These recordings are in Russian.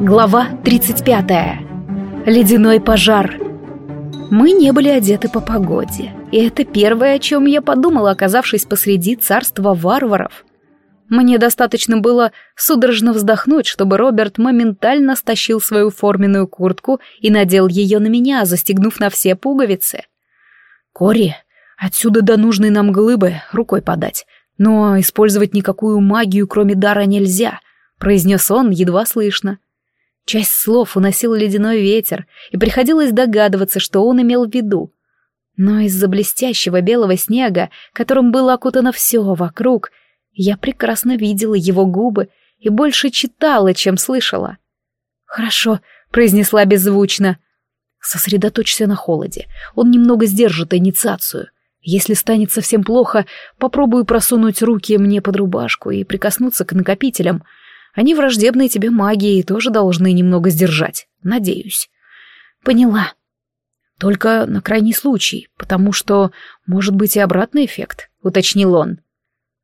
Глава 35. Ледяной пожар. Мы не были одеты по погоде, и это первое, о чем я подумала, оказавшись посреди царства варваров. Мне достаточно было судорожно вздохнуть, чтобы Роберт моментально стащил свою форменную куртку и надел ее на меня, застегнув на все пуговицы. «Кори, отсюда до нужной нам глыбы рукой подать, но использовать никакую магию, кроме дара, нельзя», — произнес он едва слышно. — Часть слов уносил ледяной ветер, и приходилось догадываться, что он имел в виду. Но из-за блестящего белого снега, которым было окутано все вокруг, я прекрасно видела его губы и больше читала, чем слышала. «Хорошо», — произнесла беззвучно. «Сосредоточься на холоде. Он немного сдержит инициацию. Если станет совсем плохо, попробую просунуть руки мне под рубашку и прикоснуться к накопителям». Они враждебные тебе магии и тоже должны немного сдержать. Надеюсь. Поняла. Только на крайний случай, потому что может быть и обратный эффект, уточнил он.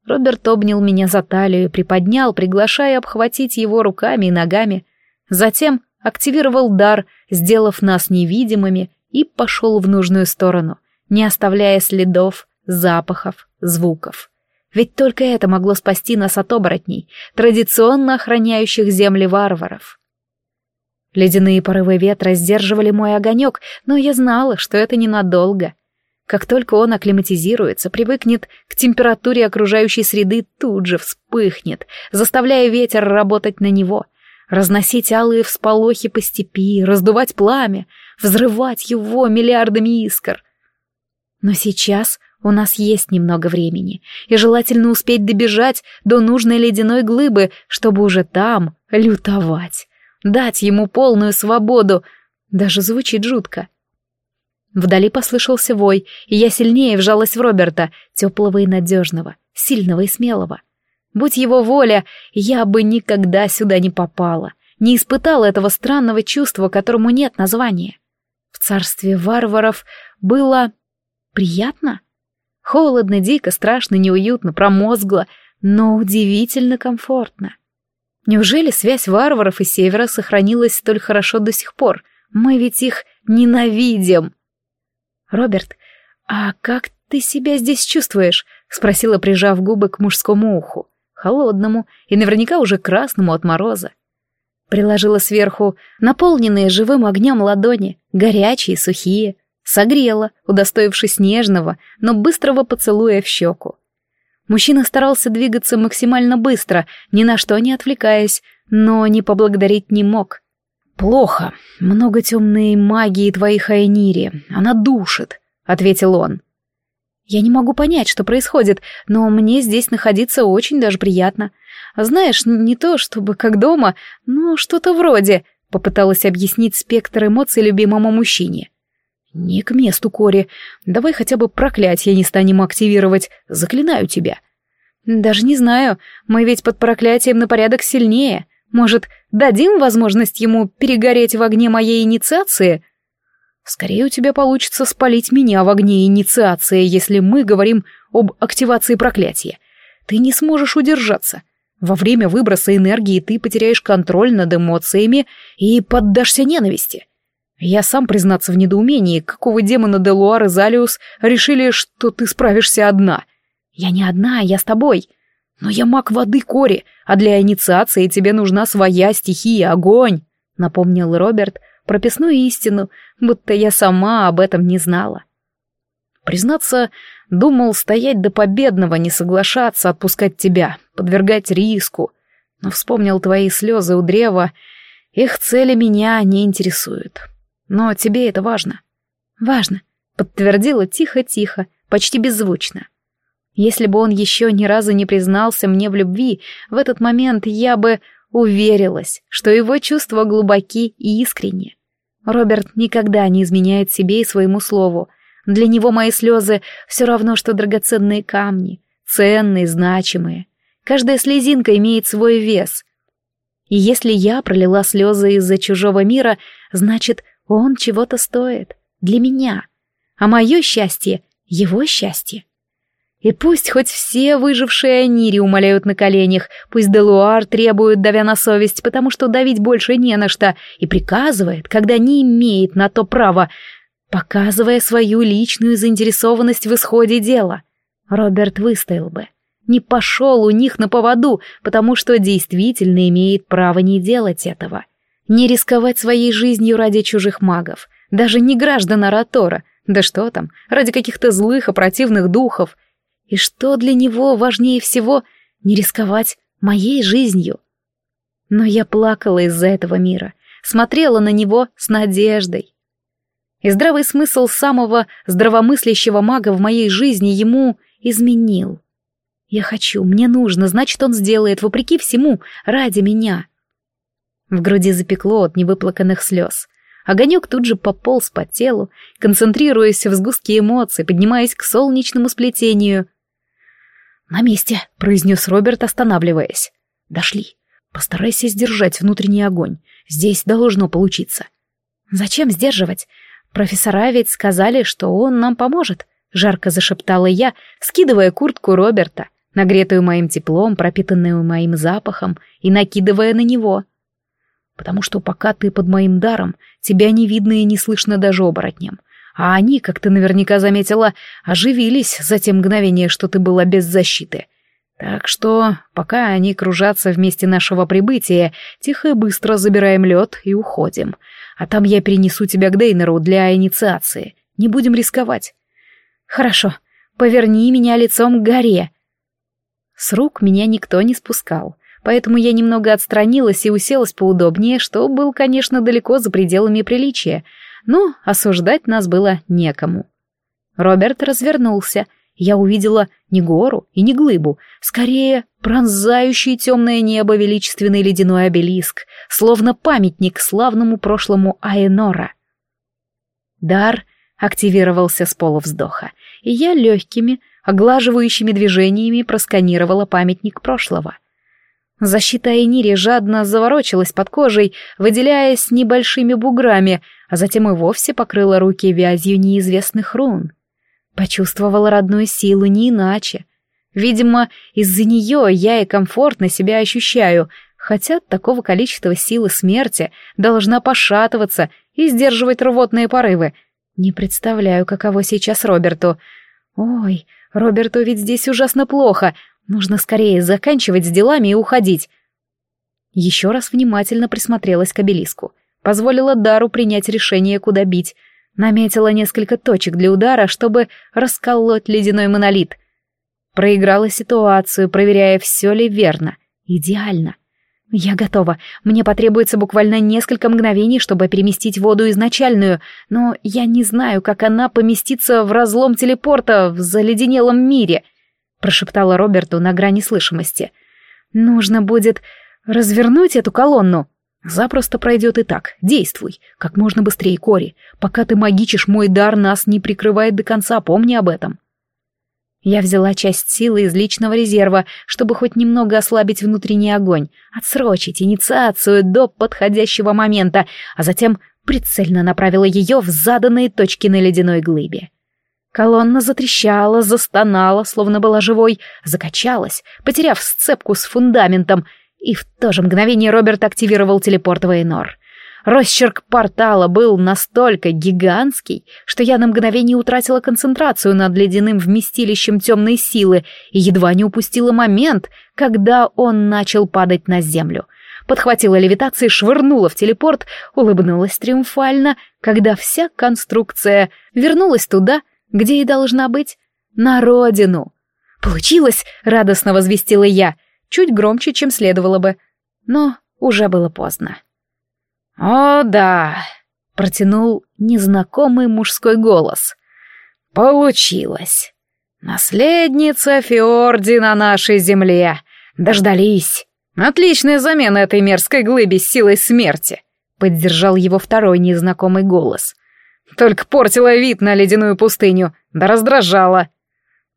Роберт обнял меня за талию, приподнял, приглашая обхватить его руками и ногами. Затем активировал дар, сделав нас невидимыми, и пошел в нужную сторону, не оставляя следов, запахов, звуков. Ведь только это могло спасти нас от оборотней, традиционно охраняющих земли варваров. Ледяные порывы ветра сдерживали мой огонек, но я знала, что это ненадолго. Как только он акклиматизируется, привыкнет к температуре окружающей среды, тут же вспыхнет, заставляя ветер работать на него, разносить алые всполохи по степи, раздувать пламя, взрывать его миллиардами искр. Но сейчас у нас есть немного времени, и желательно успеть добежать до нужной ледяной глыбы, чтобы уже там лютовать, дать ему полную свободу. Даже звучит жутко. Вдали послышался вой, и я сильнее вжалась в Роберта, теплого и надежного, сильного и смелого. Будь его воля, я бы никогда сюда не попала, не испытала этого странного чувства, которому нет названия. В царстве варваров было приятно, Холодно, дико, страшно, неуютно, промозгло, но удивительно комфортно. Неужели связь варваров и севера сохранилась столь хорошо до сих пор? Мы ведь их ненавидим. Роберт, а как ты себя здесь чувствуешь? спросила, прижав губы к мужскому уху, холодному и наверняка уже красному от мороза. Приложила сверху наполненные живым огнем ладони, горячие, сухие. Согрела, удостоившись нежного, но быстрого поцелуя в щеку. Мужчина старался двигаться максимально быстро, ни на что не отвлекаясь, но не поблагодарить не мог. «Плохо. Много темной магии твоей Хайнири. Она душит», — ответил он. «Я не могу понять, что происходит, но мне здесь находиться очень даже приятно. Знаешь, не то чтобы как дома, но что-то вроде», — попыталась объяснить спектр эмоций любимому мужчине. «Не к месту, Кори. Давай хотя бы проклятие не станем активировать. Заклинаю тебя». «Даже не знаю. Мы ведь под проклятием на порядок сильнее. Может, дадим возможность ему перегореть в огне моей инициации?» «Скорее у тебя получится спалить меня в огне инициации, если мы говорим об активации проклятия. Ты не сможешь удержаться. Во время выброса энергии ты потеряешь контроль над эмоциями и поддашься ненависти. Я сам, признаться в недоумении, какого демона Делуар и Залиус решили, что ты справишься одна. Я не одна, я с тобой. Но я маг воды Кори, а для инициации тебе нужна своя стихия, огонь, напомнил Роберт прописную истину, будто я сама об этом не знала. Признаться, думал стоять до победного, не соглашаться, отпускать тебя, подвергать риску. Но вспомнил твои слезы у древа. Их цели меня не интересуют но тебе это важно». «Важно», — подтвердила тихо-тихо, почти беззвучно. Если бы он еще ни разу не признался мне в любви, в этот момент я бы уверилась, что его чувства глубоки и искренни. Роберт никогда не изменяет себе и своему слову. Для него мои слезы все равно, что драгоценные камни, ценные, значимые. Каждая слезинка имеет свой вес. И если я пролила слезы из-за чужого мира, значит, он чего-то стоит. Для меня. А мое счастье — его счастье. И пусть хоть все выжившие Анири умоляют на коленях, пусть Делуар требует, давя на совесть, потому что давить больше не на что, и приказывает, когда не имеет на то права, показывая свою личную заинтересованность в исходе дела. Роберт выстоял бы. Не пошел у них на поводу, потому что действительно имеет право не делать этого. — не рисковать своей жизнью ради чужих магов, даже не граждан Аратора, да что там, ради каких-то злых и противных духов. И что для него важнее всего — не рисковать моей жизнью. Но я плакала из-за этого мира, смотрела на него с надеждой. И здравый смысл самого здравомыслящего мага в моей жизни ему изменил. Я хочу, мне нужно, значит, он сделает, вопреки всему, ради меня. В груди запекло от невыплаканных слез. Огонек тут же пополз по телу, концентрируясь в сгустке эмоций, поднимаясь к солнечному сплетению. «На месте», — произнес Роберт, останавливаясь. «Дошли. Постарайся сдержать внутренний огонь. Здесь должно получиться». «Зачем сдерживать? Профессора ведь сказали, что он нам поможет», — жарко зашептала я, скидывая куртку Роберта, нагретую моим теплом, пропитанную моим запахом, и накидывая на него потому что пока ты под моим даром, тебя не видно и не слышно даже оборотням. А они, как ты наверняка заметила, оживились за те мгновения, что ты была без защиты. Так что, пока они кружатся вместе нашего прибытия, тихо и быстро забираем лед и уходим. А там я перенесу тебя к Дейнеру для инициации. Не будем рисковать. Хорошо, поверни меня лицом к горе. С рук меня никто не спускал — поэтому я немного отстранилась и уселась поудобнее, что был, конечно, далеко за пределами приличия, но осуждать нас было некому. Роберт развернулся. Я увидела не гору и не глыбу, скорее пронзающий темное небо величественный ледяной обелиск, словно памятник славному прошлому Аенора. Дар активировался с полувздоха, и я легкими, оглаживающими движениями просканировала памятник прошлого — Защита Айнири жадно заворочилась под кожей, выделяясь небольшими буграми, а затем и вовсе покрыла руки вязью неизвестных рун. Почувствовала родную силу не иначе. Видимо, из-за нее я и комфортно себя ощущаю, хотя от такого количества силы смерти должна пошатываться и сдерживать рвотные порывы. Не представляю, каково сейчас Роберту. Ой, Роберту ведь здесь ужасно плохо, Нужно скорее заканчивать с делами и уходить. Еще раз внимательно присмотрелась к обелиску. Позволила Дару принять решение, куда бить. Наметила несколько точек для удара, чтобы расколоть ледяной монолит. Проиграла ситуацию, проверяя, все ли верно. Идеально. Я готова. Мне потребуется буквально несколько мгновений, чтобы переместить воду изначальную, но я не знаю, как она поместится в разлом телепорта в заледенелом мире — прошептала Роберту на грани слышимости. «Нужно будет развернуть эту колонну». «Запросто пройдет и так. Действуй. Как можно быстрее, Кори. Пока ты магичишь, мой дар нас не прикрывает до конца, помни об этом». Я взяла часть силы из личного резерва, чтобы хоть немного ослабить внутренний огонь, отсрочить инициацию до подходящего момента, а затем прицельно направила ее в заданные точки на ледяной глыбе. Колонна затрещала, застонала, словно была живой, закачалась, потеряв сцепку с фундаментом, и в то же мгновение Роберт активировал телепорт Вейнор. Росчерк портала был настолько гигантский, что я на мгновение утратила концентрацию над ледяным вместилищем темной силы и едва не упустила момент, когда он начал падать на землю. Подхватила левитации, швырнула в телепорт, улыбнулась триумфально, когда вся конструкция вернулась туда — где и должна быть. На родину. Получилось, радостно возвестила я, чуть громче, чем следовало бы. Но уже было поздно. «О, да!» — протянул незнакомый мужской голос. «Получилось! Наследница Фиорди на нашей земле! Дождались! Отличная замена этой мерзкой глыбе с силой смерти!» — поддержал его второй незнакомый голос. Только портила вид на ледяную пустыню, да раздражала.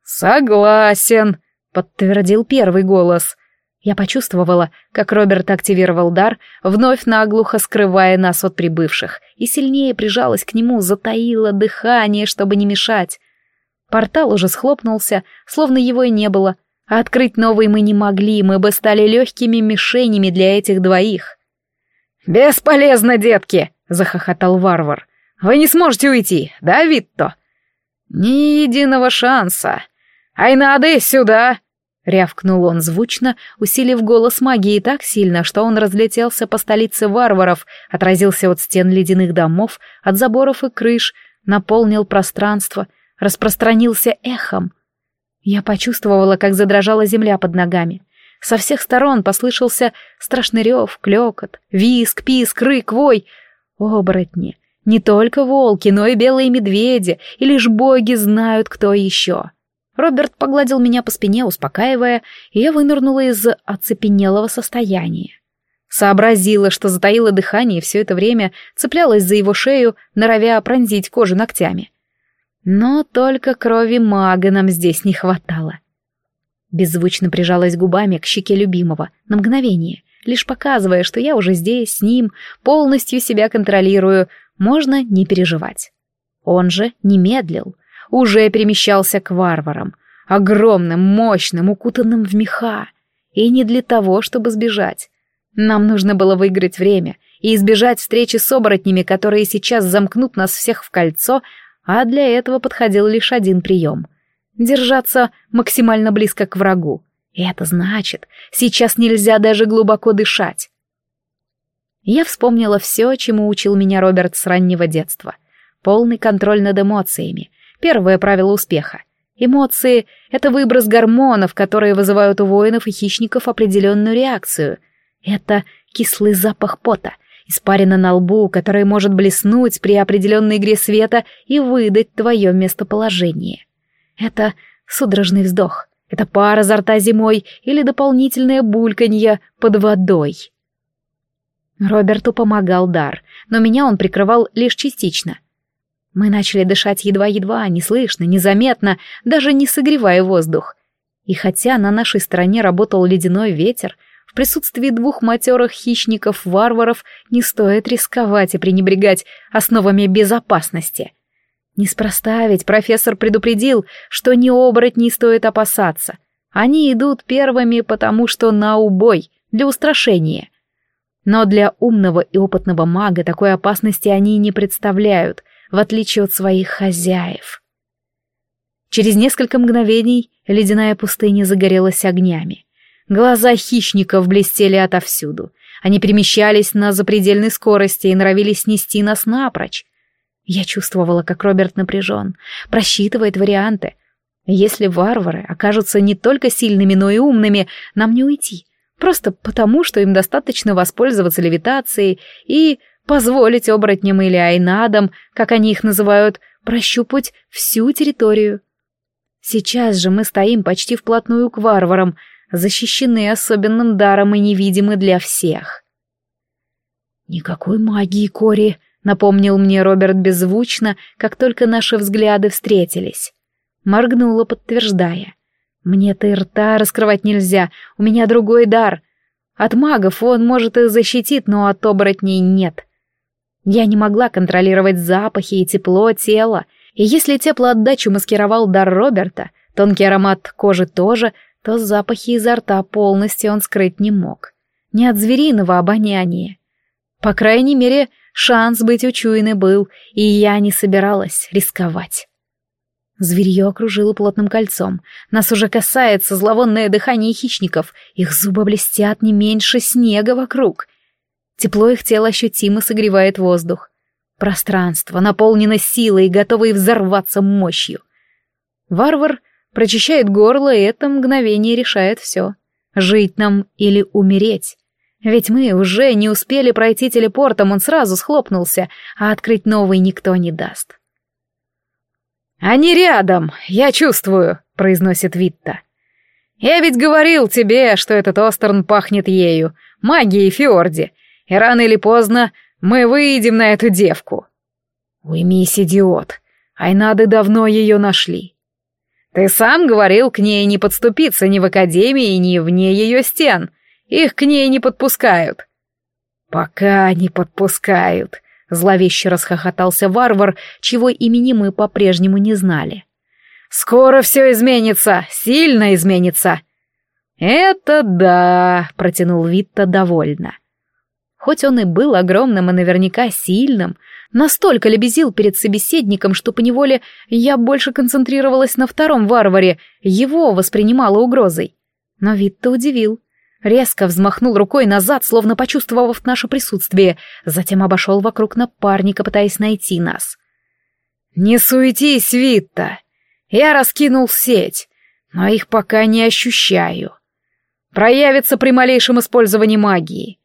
«Согласен», — подтвердил первый голос. Я почувствовала, как Роберт активировал дар, вновь наглухо скрывая нас от прибывших, и сильнее прижалась к нему, затаила дыхание, чтобы не мешать. Портал уже схлопнулся, словно его и не было. А открыть новый мы не могли, мы бы стали легкими мишенями для этих двоих. «Бесполезно, детки!» — захохотал варвар. Вы не сможете уйти, да, Витто? Ни единого шанса. Айнады, сюда!» Рявкнул он звучно, усилив голос магии так сильно, что он разлетелся по столице варваров, отразился от стен ледяных домов, от заборов и крыш, наполнил пространство, распространился эхом. Я почувствовала, как задрожала земля под ногами. Со всех сторон послышался страшный рев, клекот, виск, писк, рык, вой. Оборотни! Не только волки, но и белые медведи, и лишь боги знают, кто еще. Роберт погладил меня по спине, успокаивая, и я вынырнула из оцепенелого состояния. Сообразила, что затаила дыхание все это время, цеплялась за его шею, норовя пронзить кожу ногтями. Но только крови мага нам здесь не хватало. Беззвучно прижалась губами к щеке любимого на мгновение, лишь показывая, что я уже здесь, с ним, полностью себя контролирую, можно не переживать. Он же не медлил, уже перемещался к варварам, огромным, мощным, укутанным в меха, и не для того, чтобы сбежать. Нам нужно было выиграть время и избежать встречи с оборотнями, которые сейчас замкнут нас всех в кольцо, а для этого подходил лишь один прием — держаться максимально близко к врагу. И это значит, сейчас нельзя даже глубоко дышать. Я вспомнила все, чему учил меня Роберт с раннего детства. Полный контроль над эмоциями. Первое правило успеха. Эмоции — это выброс гормонов, которые вызывают у воинов и хищников определенную реакцию. Это кислый запах пота, испарина на лбу, который может блеснуть при определенной игре света и выдать твое местоположение. Это судорожный вздох. Это пара изо рта зимой или дополнительное бульканье под водой. Роберту помогал дар, но меня он прикрывал лишь частично. Мы начали дышать едва-едва, неслышно, незаметно, даже не согревая воздух. И хотя на нашей стороне работал ледяной ветер, в присутствии двух матерых хищников-варваров не стоит рисковать и пренебрегать основами безопасности. Неспроста ведь профессор предупредил, что ни оборотней стоит опасаться. Они идут первыми, потому что на убой, для устрашения — но для умного и опытного мага такой опасности они не представляют, в отличие от своих хозяев. Через несколько мгновений ледяная пустыня загорелась огнями. Глаза хищников блестели отовсюду. Они перемещались на запредельной скорости и норовили снести нас напрочь. Я чувствовала, как Роберт напряжен, просчитывает варианты. Если варвары окажутся не только сильными, но и умными, нам не уйти. Просто потому, что им достаточно воспользоваться левитацией и позволить оборотням или айнадам, как они их называют, прощупать всю территорию. Сейчас же мы стоим почти вплотную к варварам, защищены особенным даром и невидимы для всех. «Никакой магии, Кори», — напомнил мне Роберт беззвучно, как только наши взгляды встретились. Моргнула, подтверждая. Мне ты рта раскрывать нельзя, у меня другой дар. От магов он, может, и защитит, но от оборотней нет. Я не могла контролировать запахи и тепло тела, и если теплоотдачу маскировал дар Роберта, тонкий аромат кожи тоже, то запахи изо рта полностью он скрыть не мог. Не от звериного обоняния. По крайней мере, шанс быть учуянной был, и я не собиралась рисковать. Зверье окружило плотным кольцом. Нас уже касается зловонное дыхание хищников. Их зубы блестят не меньше снега вокруг. Тепло их тела ощутимо согревает воздух. Пространство наполнено силой, готовой взорваться мощью. Варвар прочищает горло, и это мгновение решает все. Жить нам или умереть. Ведь мы уже не успели пройти телепортом, он сразу схлопнулся, а открыть новый никто не даст. «Они рядом, я чувствую», — произносит Витта. «Я ведь говорил тебе, что этот Остерн пахнет ею, магией Фиорди, и рано или поздно мы выйдем на эту девку». «Уймись, идиот, Айнады давно ее нашли». «Ты сам говорил к ней не подступиться ни в Академии, ни вне ее стен. Их к ней не подпускают». «Пока не подпускают», Зловеще расхохотался варвар, чего имени мы по-прежнему не знали. «Скоро все изменится, сильно изменится!» «Это да!» — протянул Витта довольно. Хоть он и был огромным и наверняка сильным, настолько лебезил перед собеседником, что поневоле я больше концентрировалась на втором варваре, его воспринимала угрозой. Но Витта удивил резко взмахнул рукой назад, словно почувствовав наше присутствие, затем обошел вокруг напарника, пытаясь найти нас. «Не суетись, Витта! Я раскинул сеть, но их пока не ощущаю. Проявится при малейшем использовании магии.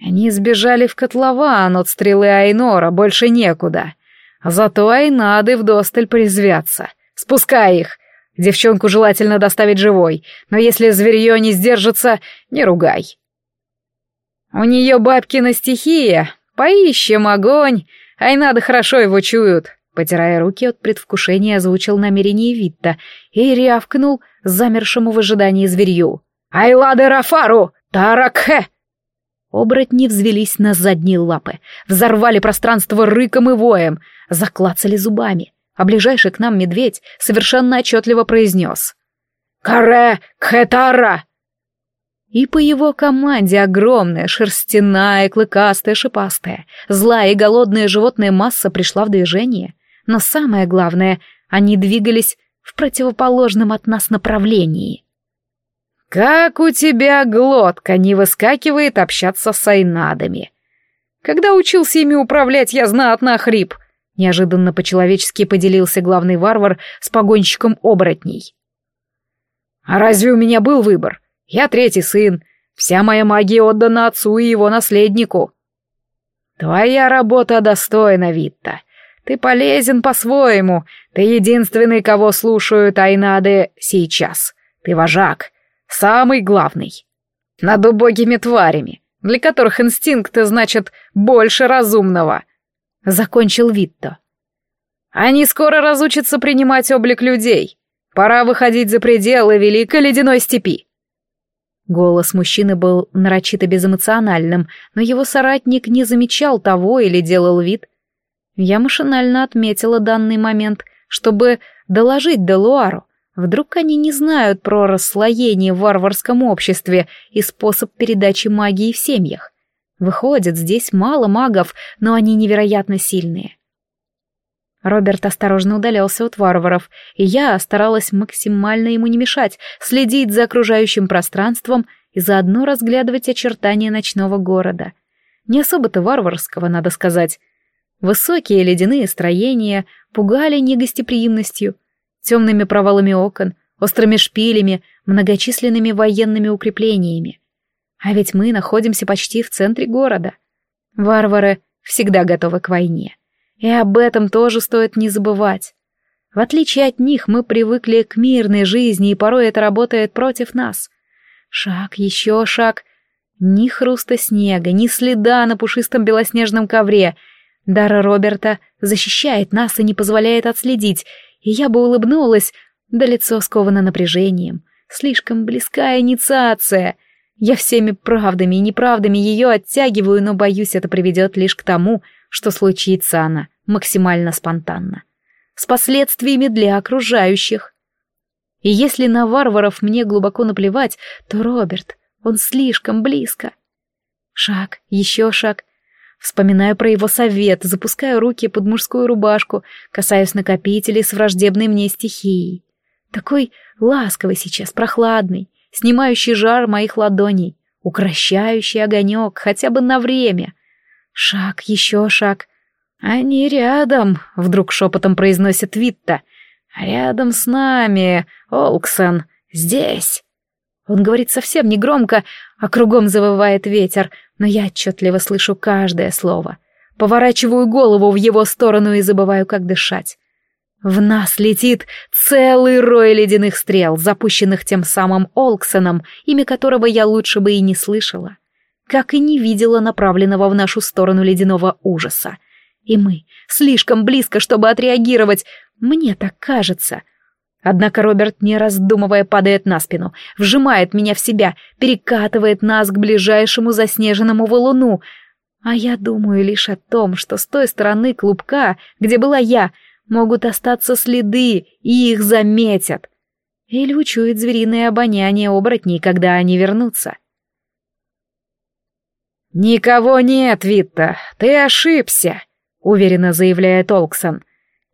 Они сбежали в котлован от стрелы Айнора, больше некуда. Зато Айнады вдосталь призвятся. Спускай их! Девчонку желательно доставить живой, но если зверье не сдержится, не ругай. У нее бабкина стихия. Поищем огонь. Ай, надо хорошо его чуют. Потирая руки от предвкушения, озвучил намерение Витта и рявкнул замершему в ожидании зверью. «Айлады Рафару! Таракхе!» Оборотни взвелись на задние лапы, взорвали пространство рыком и воем, заклацали зубами а ближайший к нам медведь совершенно отчетливо произнес «Каре Кхетара!» И по его команде огромная, шерстяная, клыкастая, шипастая, злая и голодная животная масса пришла в движение. Но самое главное, они двигались в противоположном от нас направлении. «Как у тебя глотка не выскакивает общаться с айнадами! Когда учился ими управлять, я знатно хрип. Неожиданно по-человечески поделился главный варвар с погонщиком оборотней. «А разве у меня был выбор? Я третий сын. Вся моя магия отдана отцу и его наследнику». «Твоя работа достойна, Витта. Ты полезен по-своему. Ты единственный, кого слушают Айнады сейчас. Ты вожак. Самый главный. Над убогими тварями, для которых инстинкты значат больше разумного» закончил Витто. Они скоро разучатся принимать облик людей. Пора выходить за пределы великой ледяной степи. Голос мужчины был нарочито безэмоциональным, но его соратник не замечал того или делал вид. Я машинально отметила данный момент, чтобы доложить Делуару. Вдруг они не знают про расслоение в варварском обществе и способ передачи магии в семьях. Выходит, здесь мало магов, но они невероятно сильные. Роберт осторожно удалялся от варваров, и я старалась максимально ему не мешать, следить за окружающим пространством и заодно разглядывать очертания ночного города. Не особо-то варварского, надо сказать. Высокие ледяные строения пугали негостеприимностью, темными провалами окон, острыми шпилями, многочисленными военными укреплениями. А ведь мы находимся почти в центре города. Варвары всегда готовы к войне. И об этом тоже стоит не забывать. В отличие от них, мы привыкли к мирной жизни, и порой это работает против нас. Шаг, еще шаг. Ни хруста снега, ни следа на пушистом белоснежном ковре. Дара Роберта защищает нас и не позволяет отследить. И я бы улыбнулась, да лицо сковано напряжением. Слишком близкая инициация. Я всеми правдами и неправдами ее оттягиваю, но, боюсь, это приведет лишь к тому, что случится она максимально спонтанно. С последствиями для окружающих. И если на варваров мне глубоко наплевать, то Роберт, он слишком близко. Шаг, еще шаг. Вспоминаю про его совет, запускаю руки под мужскую рубашку, касаюсь накопителей с враждебной мне стихией. Такой ласковый сейчас, прохладный, снимающий жар моих ладоней, укращающий огонек хотя бы на время. Шаг, еще шаг. «Они рядом», — вдруг шепотом произносит Витта. «Рядом с нами, Олксон, здесь». Он говорит совсем негромко, а кругом завывает ветер, но я отчетливо слышу каждое слово. Поворачиваю голову в его сторону и забываю, как дышать. В нас летит целый рой ледяных стрел, запущенных тем самым Олксоном, имя которого я лучше бы и не слышала, как и не видела направленного в нашу сторону ледяного ужаса. И мы слишком близко, чтобы отреагировать, мне так кажется. Однако Роберт, не раздумывая, падает на спину, вжимает меня в себя, перекатывает нас к ближайшему заснеженному валуну, а я думаю лишь о том, что с той стороны клубка, где была я, — могут остаться следы, и их заметят. Эль учует звериное обоняние оборотней, когда они вернутся. «Никого нет, Витта, ты ошибся», — уверенно заявляет Олксон.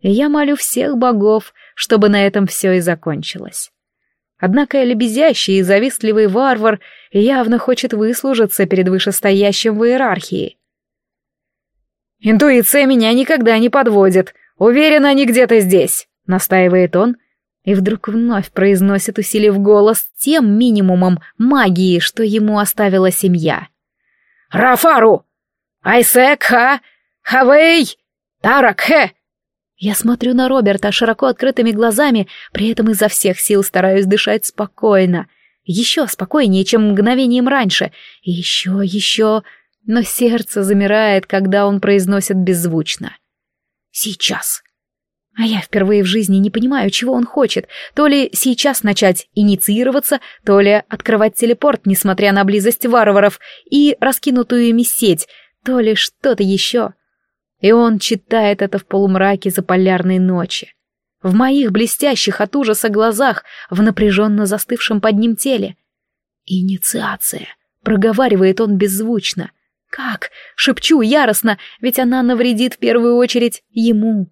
Я молю всех богов, чтобы на этом все и закончилось. Однако лебезящий и завистливый варвар явно хочет выслужиться перед вышестоящим в иерархии. «Интуиция меня никогда не подводит», Уверена, они где-то здесь», — настаивает он, и вдруг вновь произносит, усилив голос, тем минимумом магии, что ему оставила семья. «Рафару! Айсекха! Хавей! Таракхе!» Я смотрю на Роберта широко открытыми глазами, при этом изо всех сил стараюсь дышать спокойно. Еще спокойнее, чем мгновением раньше. Еще, еще... Но сердце замирает, когда он произносит беззвучно. Сейчас. А я впервые в жизни не понимаю, чего он хочет. То ли сейчас начать инициироваться, то ли открывать телепорт, несмотря на близость варваров, и раскинутую ими сеть, то ли что-то еще. И он читает это в полумраке за заполярной ночи. В моих блестящих от ужаса глазах, в напряженно застывшем под ним теле. «Инициация», — проговаривает он беззвучно — как? Шепчу яростно, ведь она навредит в первую очередь ему.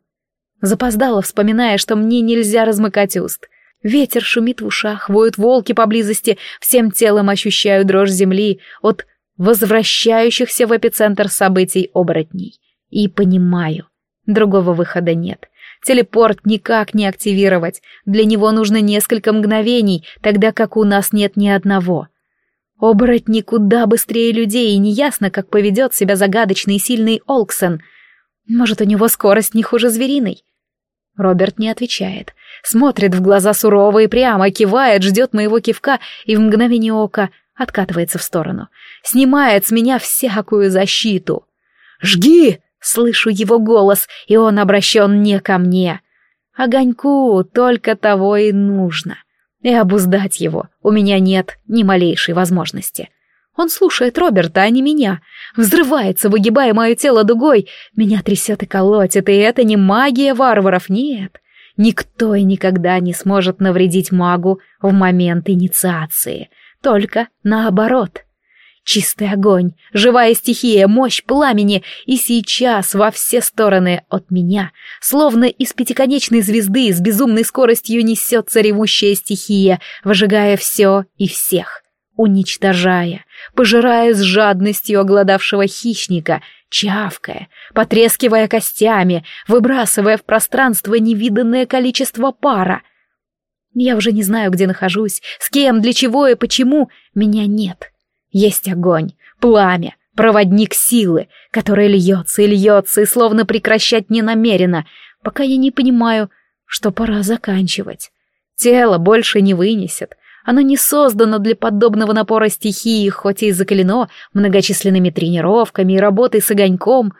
Запоздала, вспоминая, что мне нельзя размыкать уст. Ветер шумит в ушах, воют волки поблизости, всем телом ощущаю дрожь земли от возвращающихся в эпицентр событий оборотней. И понимаю, другого выхода нет. Телепорт никак не активировать, для него нужно несколько мгновений, тогда как у нас нет ни одного — Оборот никуда быстрее людей, и неясно, как поведет себя загадочный и сильный Олксен. Может, у него скорость не хуже звериной? Роберт не отвечает. Смотрит в глаза сурово и прямо, кивает, ждет моего кивка и в мгновение ока откатывается в сторону. Снимает с меня всякую защиту. «Жги!» — слышу его голос, и он обращен не ко мне. Огоньку только того и нужно и обуздать его у меня нет ни малейшей возможности. Он слушает Роберта, а не меня. Взрывается, выгибая мое тело дугой. Меня трясет и колотит, и это не магия варваров, нет. Никто и никогда не сможет навредить магу в момент инициации. Только наоборот. Чистый огонь, живая стихия, мощь пламени, и сейчас во все стороны от меня, словно из пятиконечной звезды с безумной скоростью несется ревущая стихия, выжигая все и всех, уничтожая, пожирая с жадностью огладавшего хищника, чавкая, потрескивая костями, выбрасывая в пространство невиданное количество пара. Я уже не знаю, где нахожусь, с кем, для чего и почему, меня нет. — есть огонь, пламя, проводник силы, который льется и льется, и словно прекращать не намерено, пока я не понимаю, что пора заканчивать. Тело больше не вынесет. Оно не создано для подобного напора стихии, хоть и закалено многочисленными тренировками и работой с огоньком.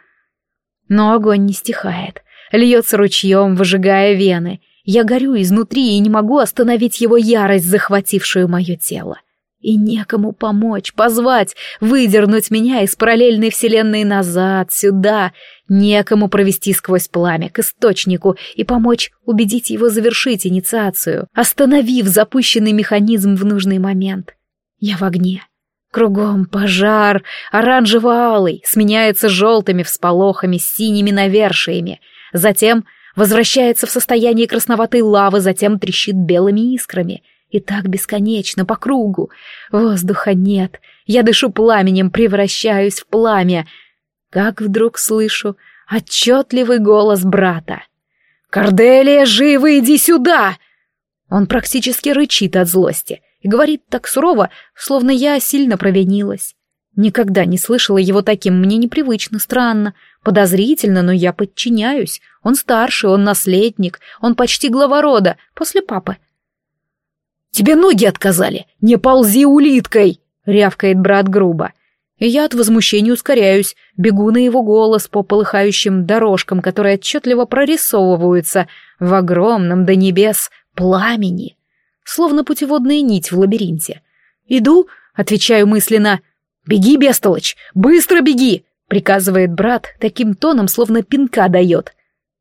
Но огонь не стихает, льется ручьем, выжигая вены. Я горю изнутри и не могу остановить его ярость, захватившую мое тело и некому помочь, позвать, выдернуть меня из параллельной вселенной назад, сюда, некому провести сквозь пламя к источнику и помочь убедить его завершить инициацию, остановив запущенный механизм в нужный момент. Я в огне. Кругом пожар, оранжево-алый, сменяется желтыми всполохами, синими навершиями, затем возвращается в состояние красноватой лавы, затем трещит белыми искрами, и так бесконечно, по кругу. Воздуха нет, я дышу пламенем, превращаюсь в пламя. Как вдруг слышу отчетливый голос брата. «Корделия, живо иди сюда!» Он практически рычит от злости и говорит так сурово, словно я сильно провинилась. Никогда не слышала его таким, мне непривычно, странно, подозрительно, но я подчиняюсь. Он старший, он наследник, он почти глава рода, после папы. «Тебе ноги отказали! Не ползи улиткой!» — рявкает брат грубо. Я от возмущения ускоряюсь, бегу на его голос по полыхающим дорожкам, которые отчетливо прорисовываются в огромном до небес пламени, словно путеводная нить в лабиринте. «Иду», — отвечаю мысленно, — «беги, бестолочь, быстро беги!» — приказывает брат таким тоном, словно пинка дает.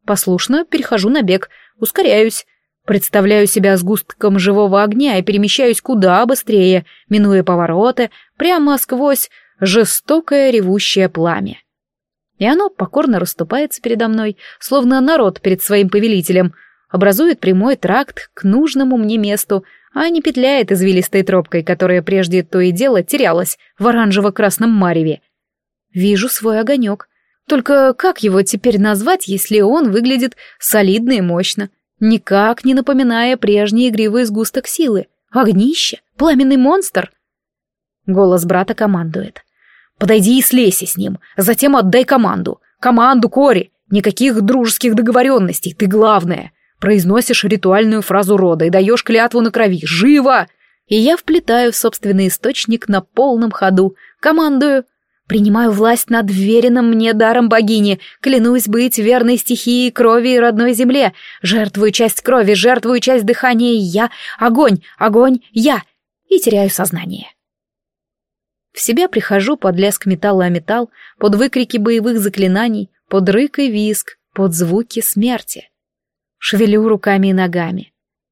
Послушно перехожу на бег, ускоряюсь, Представляю себя сгустком живого огня и перемещаюсь куда быстрее, минуя повороты, прямо сквозь жестокое ревущее пламя. И оно покорно расступается передо мной, словно народ перед своим повелителем, образует прямой тракт к нужному мне месту, а не петляет извилистой тропкой, которая прежде то и дело терялась в оранжево-красном мареве. Вижу свой огонек. Только как его теперь назвать, если он выглядит солидно и мощно? никак не напоминая прежний игривый сгусток силы. Огнище, пламенный монстр. Голос брата командует. «Подойди и слейся с ним, затем отдай команду. Команду, Кори! Никаких дружеских договоренностей, ты главное. Произносишь ритуальную фразу рода и даешь клятву на крови. Живо!» И я вплетаю в собственный источник на полном ходу, командую — Принимаю власть над веренным мне даром богини, клянусь быть верной стихии крови и родной земле, жертвую часть крови, жертвую часть дыхания, и я — огонь, огонь, я, и теряю сознание. В себя прихожу под лязг металла о металл, под выкрики боевых заклинаний, под рык и виск, под звуки смерти. Шевелю руками и ногами.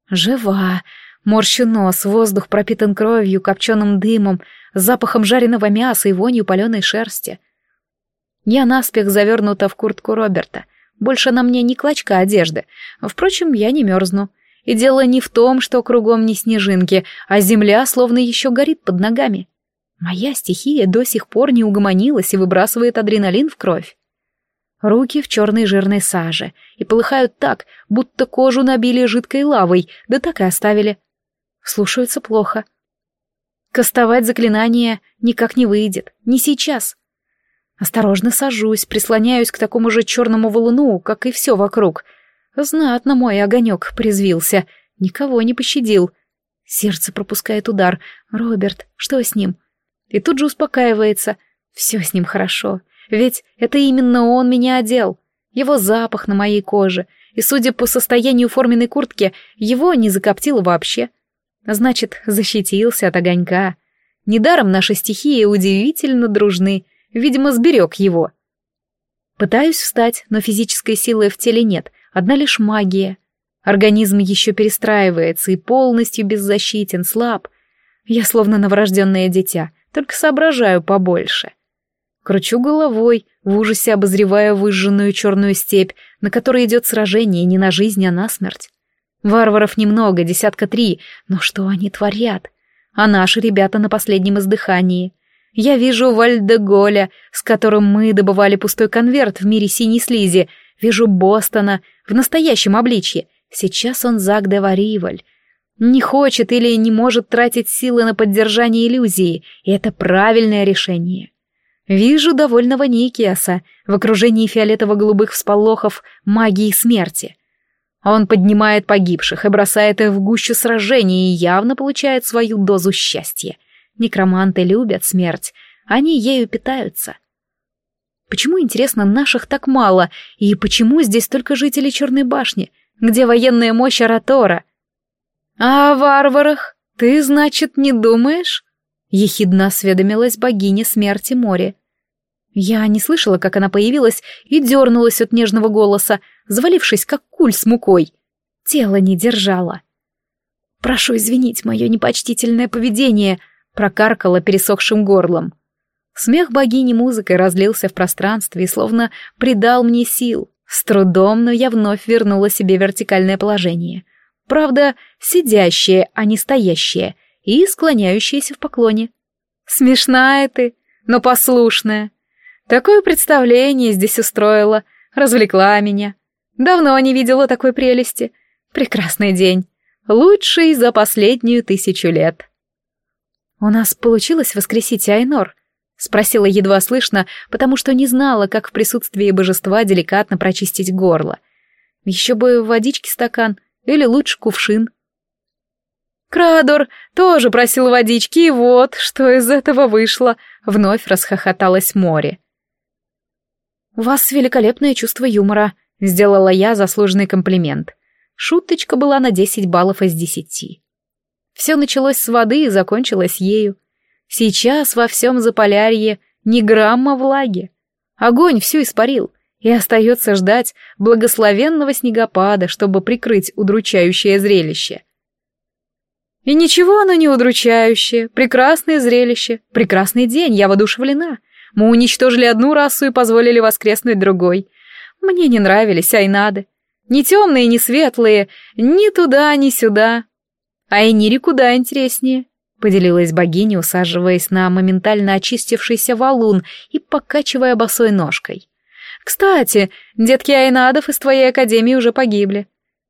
Жива, Морщу нос, воздух пропитан кровью, копченым дымом, запахом жареного мяса и вонью паленой шерсти. Я наспех завернута в куртку Роберта. Больше на мне ни клочка одежды. Впрочем, я не мерзну. И дело не в том, что кругом не снежинки, а земля словно еще горит под ногами. Моя стихия до сих пор не угомонилась и выбрасывает адреналин в кровь. Руки в черной жирной саже и полыхают так, будто кожу набили жидкой лавой, да так и оставили — Слушаются плохо. Кастовать заклинание никак не выйдет, не сейчас. Осторожно сажусь, прислоняюсь к такому же черному валуну, как и все вокруг. Знатно мой огонек призвился, никого не пощадил. Сердце пропускает удар. Роберт, что с ним? И тут же успокаивается. Все с ним хорошо, ведь это именно он меня одел. Его запах на моей коже, и, судя по состоянию форменной куртки, его не закоптило вообще. — Значит, защитился от огонька. Недаром наши стихии удивительно дружны, видимо, сберег его. Пытаюсь встать, но физической силы в теле нет, одна лишь магия. Организм еще перестраивается и полностью беззащитен, слаб. Я словно новорожденное дитя, только соображаю побольше. Кручу головой, в ужасе обозревая выжженную черную степь, на которой идет сражение не на жизнь, а на смерть. Варваров немного, десятка три, но что они творят? А наши ребята на последнем издыхании. Я вижу Вальдеголя, с которым мы добывали пустой конверт в мире синей слизи, вижу Бостона в настоящем обличье. Сейчас он Заг де Вариваль. Не хочет или не может тратить силы на поддержание иллюзии, и это правильное решение. Вижу довольного Никиаса в окружении фиолетово-голубых всполохов магии смерти — а он поднимает погибших и бросает их в гущу сражений и явно получает свою дозу счастья. Некроманты любят смерть, они ею питаются. Почему, интересно, наших так мало, и почему здесь только жители Черной башни, где военная мощь Аратора? А о варварах ты, значит, не думаешь? Ехидно осведомилась богиня смерти моря. Я не слышала, как она появилась, и дернулась от нежного голоса, завалившись, как куль с мукой. Тело не держало. «Прошу извинить мое непочтительное поведение», — прокаркала пересохшим горлом. Смех богини музыкой разлился в пространстве и словно придал мне сил. С трудом, но я вновь вернула себе вертикальное положение. Правда, сидящее, а не стоящее, и склоняющееся в поклоне. «Смешная ты, но послушная», Такое представление здесь устроила, развлекла меня. Давно не видела такой прелести. Прекрасный день. Лучший за последнюю тысячу лет. «У нас получилось воскресить Айнор?» — спросила едва слышно, потому что не знала, как в присутствии божества деликатно прочистить горло. Еще бы водички стакан или лучше кувшин. «Крадор тоже просил водички, и вот, что из этого вышло!» — вновь расхохоталось море. «У вас великолепное чувство юмора», — сделала я заслуженный комплимент. Шуточка была на 10 баллов из 10. Все началось с воды и закончилось ею. Сейчас во всем Заполярье ни грамма влаги. Огонь всю испарил, и остается ждать благословенного снегопада, чтобы прикрыть удручающее зрелище. И ничего оно не удручающее, прекрасное зрелище, прекрасный день, я воодушевлена. Мы уничтожили одну расу и позволили воскреснуть другой. Мне не нравились айнады. Ни темные, ни светлые, ни туда, ни сюда. А Энири куда интереснее, — поделилась богиня, усаживаясь на моментально очистившийся валун и покачивая босой ножкой. «Кстати, детки Айнадов из твоей академии уже погибли.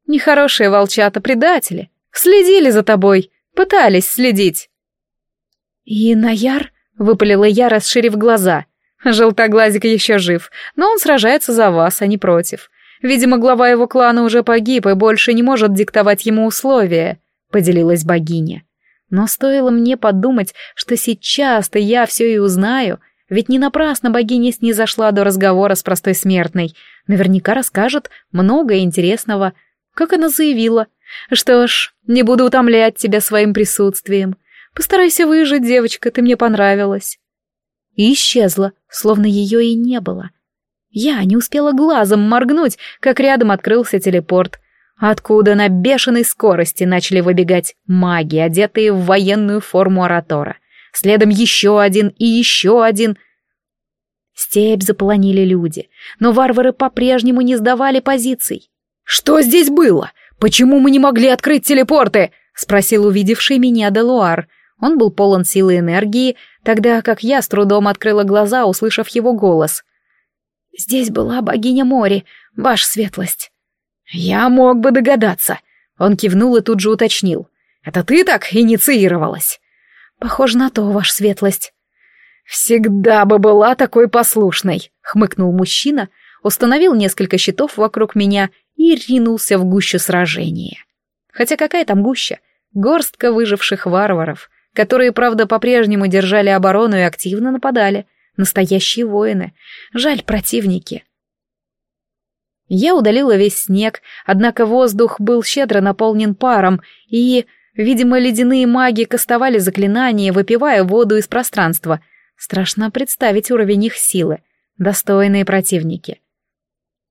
Нехорошие волчата предатели. Следили за тобой, пытались следить». «И Наяр?» — выпалила я, расширив глаза. «Желтоглазик еще жив, но он сражается за вас, а не против. Видимо, глава его клана уже погиб и больше не может диктовать ему условия», — поделилась богиня. «Но стоило мне подумать, что сейчас-то я все и узнаю», ведь не напрасно богиня снизошла до разговора с простой смертной. Наверняка расскажет много интересного. Как она заявила. «Что ж, не буду утомлять тебя своим присутствием. Постарайся выжить, девочка, ты мне понравилась. И исчезла, словно ее и не было. Я не успела глазом моргнуть, как рядом открылся телепорт, откуда на бешеной скорости начали выбегать маги, одетые в военную форму оратора. Следом еще один и еще один. Степь заполонили люди, но варвары по-прежнему не сдавали позиций. «Что здесь было? Почему мы не могли открыть телепорты?» — спросил увидевший меня Делуар. Он был полон силы и энергии, тогда как я с трудом открыла глаза, услышав его голос. «Здесь была богиня Мори, ваша светлость». «Я мог бы догадаться», — он кивнул и тут же уточнил. «Это ты так инициировалась?» «Похоже на то, ваша светлость». «Всегда бы была такой послушной», — хмыкнул мужчина, установил несколько щитов вокруг меня и ринулся в гущу сражения. Хотя какая там гуща? Горстка выживших варваров — которые, правда, по-прежнему держали оборону и активно нападали. Настоящие воины. Жаль противники. Я удалила весь снег, однако воздух был щедро наполнен паром, и, видимо, ледяные маги кастовали заклинания, выпивая воду из пространства. Страшно представить уровень их силы. Достойные противники.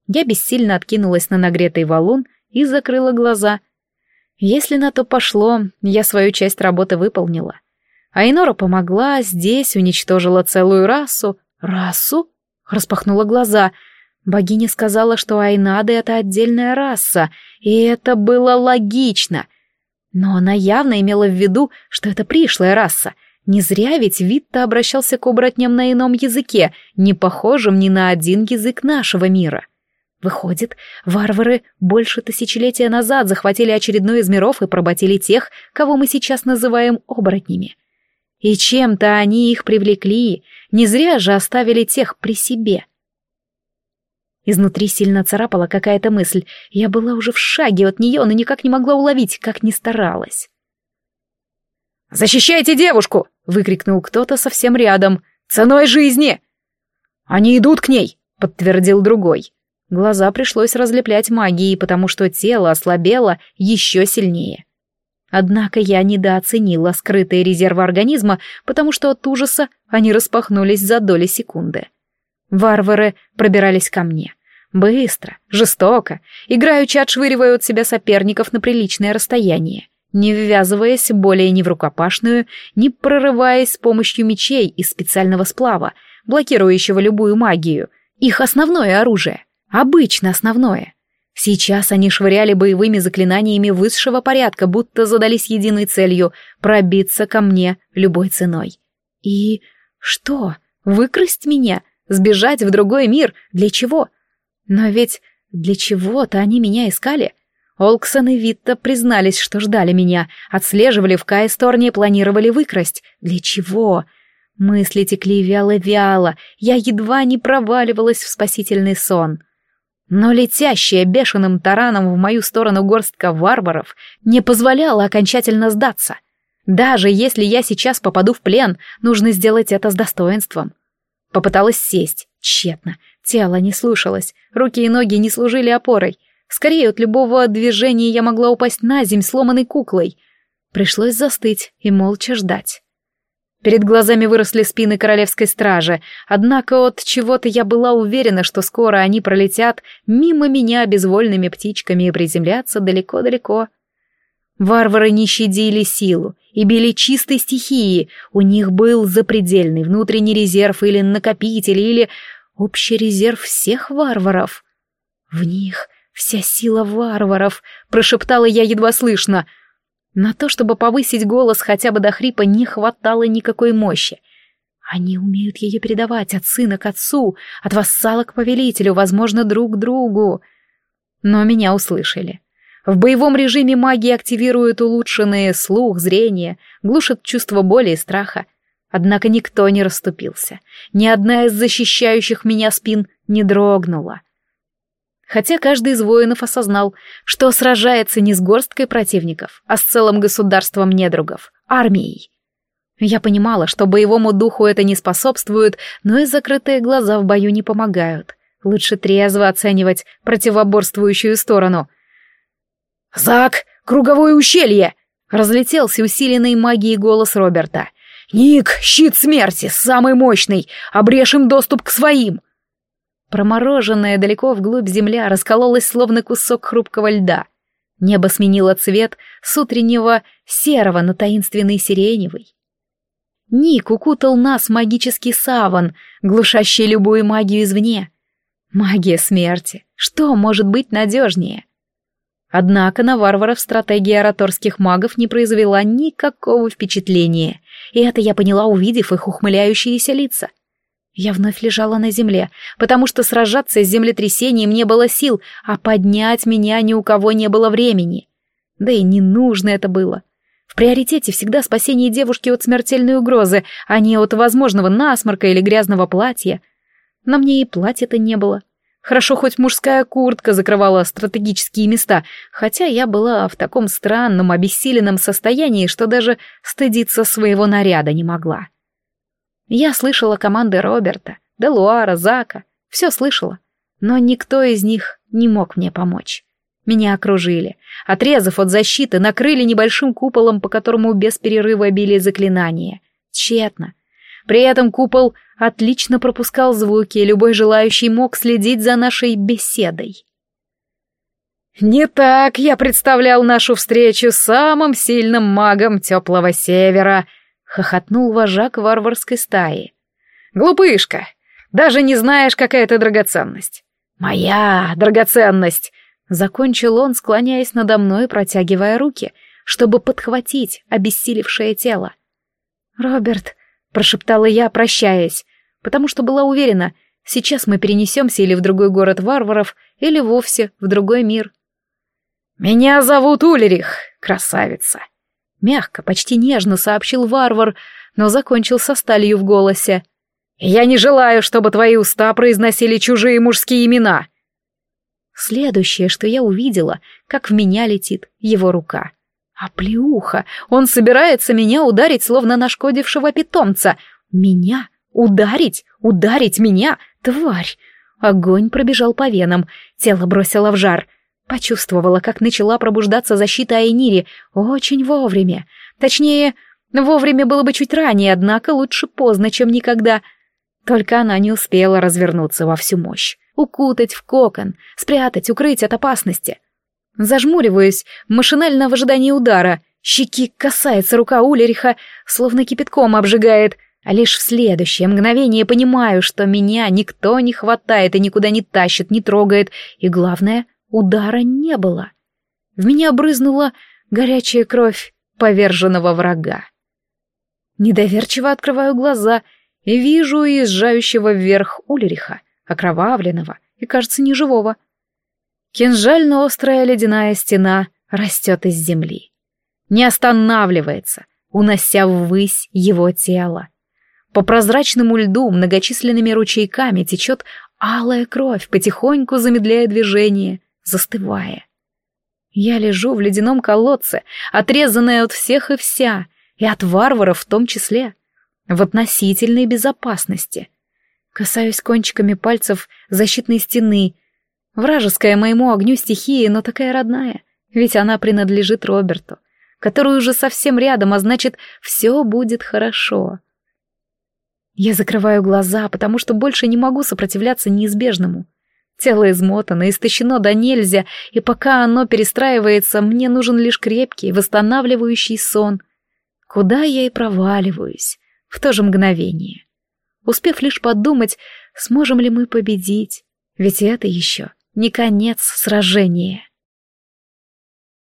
Я бессильно откинулась на нагретый валун и закрыла глаза — если на то пошло, я свою часть работы выполнила. Айнора помогла, здесь уничтожила целую расу. Расу? Распахнула глаза. Богиня сказала, что Айнады — это отдельная раса, и это было логично. Но она явно имела в виду, что это пришлая раса. Не зря ведь Витта обращался к оборотням на ином языке, не похожем ни на один язык нашего мира. — Выходит, варвары больше тысячелетия назад захватили очередной из миров и проботили тех, кого мы сейчас называем оборотнями. И чем-то они их привлекли, не зря же оставили тех при себе. Изнутри сильно царапала какая-то мысль. Я была уже в шаге от нее, но никак не могла уловить, как ни старалась. «Защищайте девушку!» — выкрикнул кто-то совсем рядом. «Ценой жизни!» «Они идут к ней!» — подтвердил другой. Глаза пришлось разлеплять магией, потому что тело ослабело еще сильнее. Однако я недооценила скрытые резервы организма, потому что от ужаса они распахнулись за доли секунды. Варвары пробирались ко мне. Быстро, жестоко, играючи отшвыривая от себя соперников на приличное расстояние, не ввязываясь более ни в рукопашную, не прорываясь с помощью мечей из специального сплава, блокирующего любую магию, их основное оружие — Обычно основное. Сейчас они швыряли боевыми заклинаниями высшего порядка, будто задались единой целью — пробиться ко мне любой ценой. И что? Выкрасть меня? Сбежать в другой мир? Для чего? Но ведь для чего-то они меня искали. Олксон и Витта признались, что ждали меня, отслеживали в Кайсторне и планировали выкрасть. Для чего? Мысли текли вяло-вяло, я едва не проваливалась в спасительный сон. — но летящая бешеным тараном в мою сторону горстка варваров не позволяла окончательно сдаться. Даже если я сейчас попаду в плен, нужно сделать это с достоинством. Попыталась сесть, тщетно. Тело не слушалось, руки и ноги не служили опорой. Скорее, от любого движения я могла упасть на земь сломанной куклой. Пришлось застыть и молча ждать. Перед глазами выросли спины королевской стражи, однако от чего-то я была уверена, что скоро они пролетят мимо меня безвольными птичками и приземлятся далеко-далеко. Варвары не щадили силу и били чистой стихии, у них был запредельный внутренний резерв или накопитель, или общий резерв всех варваров. В них вся сила варваров, прошептала я едва слышно — на то, чтобы повысить голос хотя бы до хрипа, не хватало никакой мощи. Они умеют ее передавать от сына к отцу, от вассала к повелителю, возможно, друг к другу. Но меня услышали. В боевом режиме магии активируют улучшенные слух, зрение, глушат чувство боли и страха. Однако никто не расступился. Ни одна из защищающих меня спин не дрогнула хотя каждый из воинов осознал, что сражается не с горсткой противников, а с целым государством недругов, армией. Я понимала, что боевому духу это не способствует, но и закрытые глаза в бою не помогают. Лучше трезво оценивать противоборствующую сторону. «Зак, круговое ущелье!» — разлетелся усиленный магией голос Роберта. «Ник, щит смерти, самый мощный! Обрежем доступ к своим!» Промороженная далеко вглубь земля раскололась словно кусок хрупкого льда. Небо сменило цвет с утреннего серого на таинственный сиреневый. Ник укутал нас магический саван, глушащий любую магию извне. Магия смерти. Что может быть надежнее? Однако на варваров стратегия ораторских магов не произвела никакого впечатления, и это я поняла, увидев их ухмыляющиеся лица — я вновь лежала на земле, потому что сражаться с землетрясением не было сил, а поднять меня ни у кого не было времени. Да и не нужно это было. В приоритете всегда спасение девушки от смертельной угрозы, а не от возможного насморка или грязного платья. На мне и платья-то не было. Хорошо, хоть мужская куртка закрывала стратегические места, хотя я была в таком странном, обессиленном состоянии, что даже стыдиться своего наряда не могла. Я слышала команды Роберта, Делуара, Зака, все слышала, но никто из них не мог мне помочь. Меня окружили, отрезав от защиты, накрыли небольшим куполом, по которому без перерыва били заклинания. Тщетно. При этом купол отлично пропускал звуки, и любой желающий мог следить за нашей беседой. «Не так я представлял нашу встречу с самым сильным магом теплого севера», хохотнул вожак варварской стаи. «Глупышка! Даже не знаешь, какая это драгоценность!» «Моя драгоценность!» Закончил он, склоняясь надо мной, протягивая руки, чтобы подхватить обессилевшее тело. «Роберт», — прошептала я, прощаясь, потому что была уверена, сейчас мы перенесемся или в другой город варваров, или вовсе в другой мир. «Меня зовут Улерих, красавица», Мягко, почти нежно сообщил варвар, но закончил со сталью в голосе. «Я не желаю, чтобы твои уста произносили чужие мужские имена!» Следующее, что я увидела, как в меня летит его рука. А плюха! Он собирается меня ударить, словно нашкодившего питомца. Меня? Ударить? Ударить меня? Тварь! Огонь пробежал по венам, тело бросило в жар. Почувствовала, как начала пробуждаться защита Айнири очень вовремя. Точнее, вовремя было бы чуть ранее, однако лучше поздно, чем никогда. Только она не успела развернуться во всю мощь, укутать в кокон, спрятать, укрыть от опасности. Зажмуриваюсь, машинально в ожидании удара. Щеки касается рука Улериха, словно кипятком обжигает, а лишь в следующее мгновение понимаю, что меня никто не хватает и никуда не тащит, не трогает, и главное — удара не было. В меня брызнула горячая кровь поверженного врага. Недоверчиво открываю глаза и вижу изжающего вверх Ульриха, окровавленного и, кажется, неживого. Кинжально-острая ледяная стена растет из земли. Не останавливается, унося ввысь его тело. По прозрачному льду многочисленными ручейками течет алая кровь, потихоньку замедляя движение застывая. Я лежу в ледяном колодце, отрезанная от всех и вся, и от варваров в том числе, в относительной безопасности. Касаюсь кончиками пальцев защитной стены, вражеская моему огню стихия, но такая родная, ведь она принадлежит Роберту, который уже совсем рядом, а значит, все будет хорошо. Я закрываю глаза, потому что больше не могу сопротивляться неизбежному. Тело измотано, истощено до нельзя, и пока оно перестраивается, мне нужен лишь крепкий, восстанавливающий сон. Куда я и проваливаюсь. В то же мгновение. Успев лишь подумать, сможем ли мы победить. Ведь это еще не конец сражения.